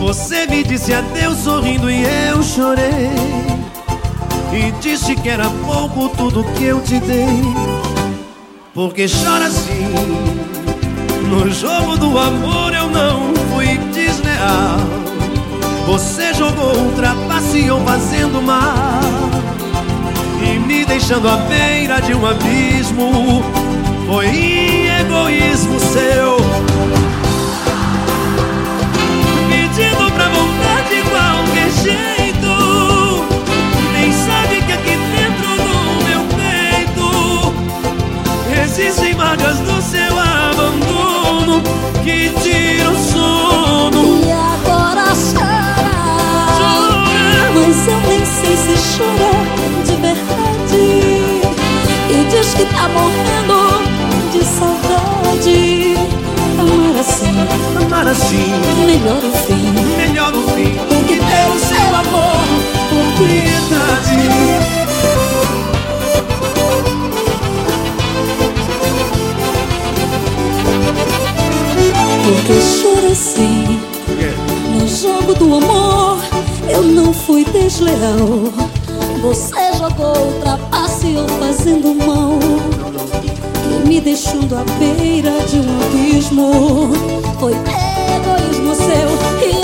Você me disse adeus sorrindo e eu chorei. E disse que era pouco tudo que eu te dei. Porque chora assim No jogo do amor eu não fui desleal. Você jogou, ultrapassou fazendo mal. E me deixando à beira de um abismo. Foi egoísmo seu tá morrendo de saudade. Amar assim, amar assim, melhor o fim, melhor o fim. Do que ter o seu amor por piedade. Porque chora assim No jogo do amor Eu não fui desleal Você jogou, ultrapassou fazendo mal E me deixando à beira de um abismo. Foi egoísmo seu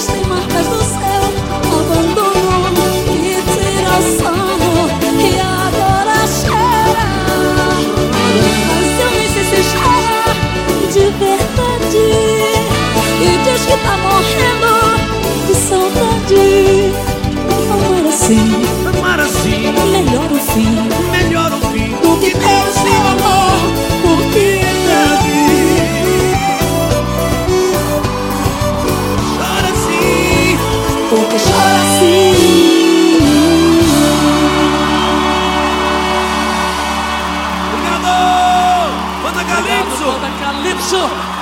Existem marcas do céu, abandono e sono e agora chora. Mas eu nem sei se chora de verdade e diz que tá morrendo de saudade. Assim, amar assim, Russell.